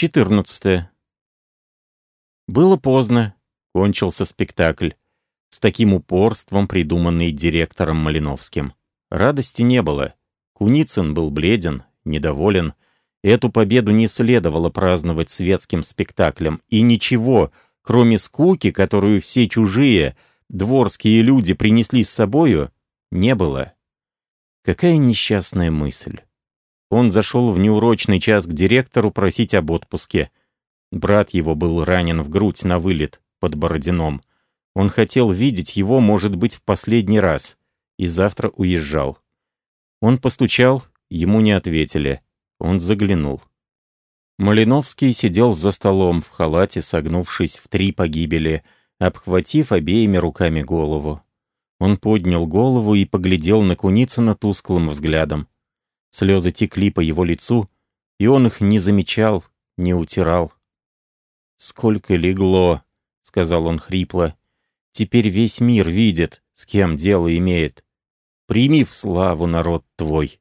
14. Было поздно. Кончился спектакль. С таким упорством, придуманный директором Малиновским. Радости не было. Куницын был бледен, недоволен. Эту победу не следовало праздновать светским спектаклем. И ничего, кроме скуки, которую все чужие, дворские люди принесли с собою, не было. Какая несчастная мысль. Он зашел в неурочный час к директору просить об отпуске. Брат его был ранен в грудь на вылет под Бородином. Он хотел видеть его, может быть, в последний раз, и завтра уезжал. Он постучал, ему не ответили. Он заглянул. Малиновский сидел за столом в халате, согнувшись в три погибели, обхватив обеими руками голову. Он поднял голову и поглядел на Куницына тусклым взглядом. Слезы текли по его лицу, и он их не замечал, не утирал. «Сколько легло!» — сказал он хрипло. «Теперь весь мир видит, с кем дело имеет. Прими в славу народ твой».